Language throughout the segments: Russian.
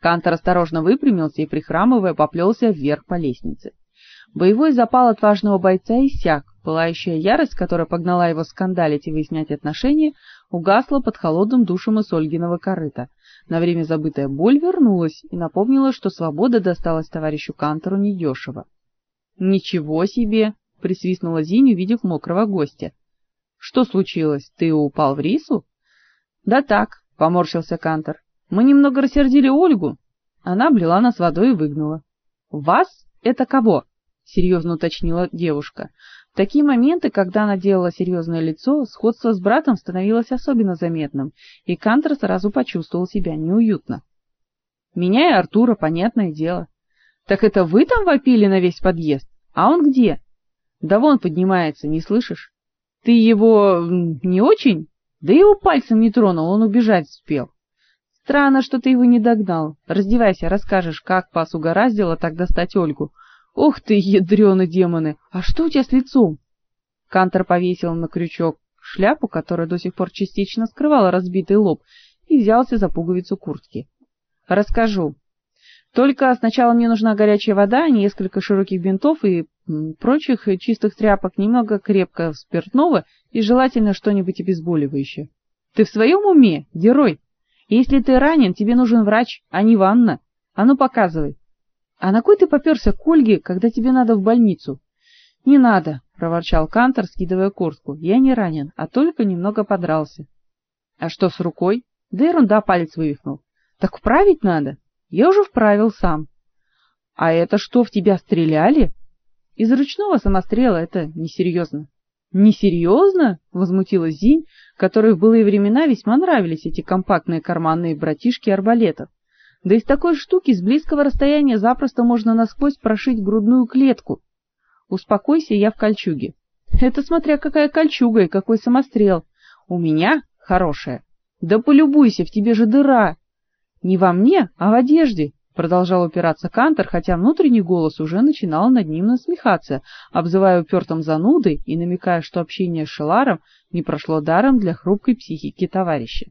Кантор осторожно выпрямился и прихрамывая поплелся вверх по лестнице. Боевой запал отважного бойца иссяк, пылающая ярость, которая погнала его скандалить и выяснять отношения, угасла под холодным душем из Ольгиного корыта. На время забытая боль вернулась и напомнила, что свобода досталась товарищу Кантору недешево. «Ничего себе!» — присвистнула Зинь, увидев мокрого гостя. «Что случилось? Ты упал в рису?» «Да так», — поморщился Кантор. «Мы немного рассердили Ольгу. Она облила нас водой и выгнала». «Вас? Это кого?» — серьезно уточнила девушка. В такие моменты, когда она делала серьезное лицо, сходство с братом становилось особенно заметным, и Кантор сразу почувствовал себя неуютно. «Меня и Артура, понятное дело». «Так это вы там вопили на весь подъезд? А он где?» «Да вон поднимается, не слышишь?» «Ты его... не очень?» «Да его пальцем не тронул, он убежать успел». «Странно, что ты его не догнал. Раздевайся, расскажешь, как пас угораздило так достать Ольгу. Ух ты, ядрены демоны! А что у тебя с лицом?» Кантор повесил на крючок шляпу, которая до сих пор частично скрывала разбитый лоб, и взялся за пуговицу куртки. «Расскажу. Только сначала мне нужна горячая вода, несколько широких бинтов и прочих чистых тряпок, немного крепкого спиртного и желательно что-нибудь обезболивающее. Ты в своем уме, герой? Если ты ранен, тебе нужен врач, а не ванна. А ну показывай. А на кой ты попёрся к Ольге, когда тебе надо в больницу? Не надо, проворчал Кантор, скидывая куртку. Я не ранен, а только немного подрался. А что с рукой? Да ерунда, палец вывихнул. Так вправить надо. Я уже вправил сам. А это что, в тебя стреляли? Из ручного самострела это несерьезно. Несерьезно? возмутилась Зинь, которой в былые времена весьма нравились эти компактные карманные братишки арбалетов. Да из такой штуки с близкого расстояния запросто можно насквозь прошить грудную клетку. Успокойся, я в кольчуге. Это смотря какая кольчуга и какой самострел. У меня хорошая. Да полюбуйся, в тебе же дыра. Не во мне, а в одежде, продолжал упираться Кантор, хотя внутренний голос уже начинал над ним насмехаться, обзывая упертым занудой и намекая, что общение с Шеларом не прошло даром для хрупкой психики товарища.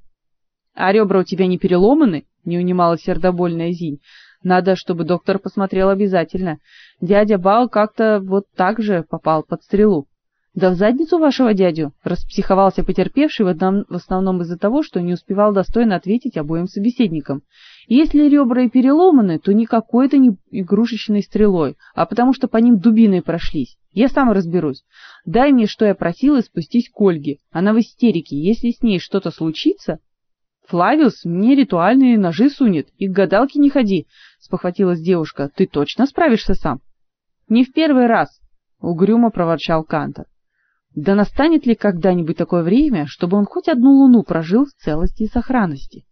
А ребра у тебя не переломаны? не унималась сердобольная Зинь. Надо, чтобы доктор посмотрел обязательно. Дядя Бал как-то вот так же попал под стрелу. Да в задницу вашего дядю, распсиховался потерпевший в, основном из-за того, что не успевал достойно ответить обоим собеседникам. Если ребра и переломаны, то не какой-то не игрушечной стрелой, а потому что по ним дубиной прошлись. Я сам разберусь. Дай мне, что я просил, и спустись к Ольге. Она в истерике. Если с ней что-то случится, Флавиус мне ритуальные ножи сунет, и к гадалке не ходи, спохватилась девушка. Ты точно справишься сам? Не в первый раз, угрюмо проворчал Кантор. Да настанет ли когда-нибудь такое время, чтобы он хоть одну луну прожил в целости и сохранности?